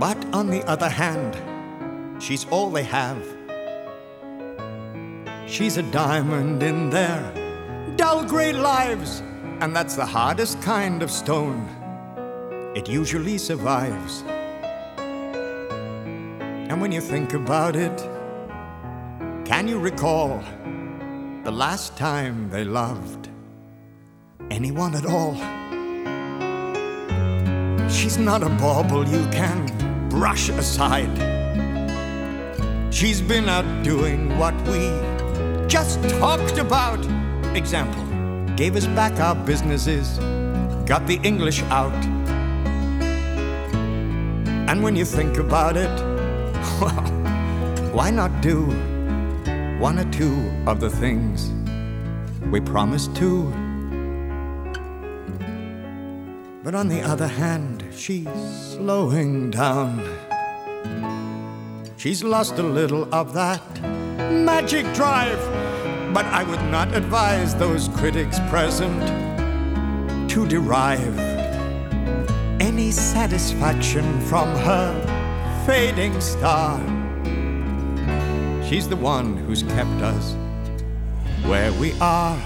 But on the other hand, she's all they have. She's a diamond in their dull gray lives, and that's the hardest kind of stone. It usually survives. And when you think about it, can you recall the last time they loved anyone at all? She's not a bauble you can brush aside. She's been out doing what we just talked about. Example, gave us back our businesses, got the English out. And when you think about it, well, why not do one or two of the things we promised to? But on the other hand, she's slowing down. She's lost a little of that magic drive. But I would not advise those critics present to derive any satisfaction from her fading star. She's the one who's kept us where we are.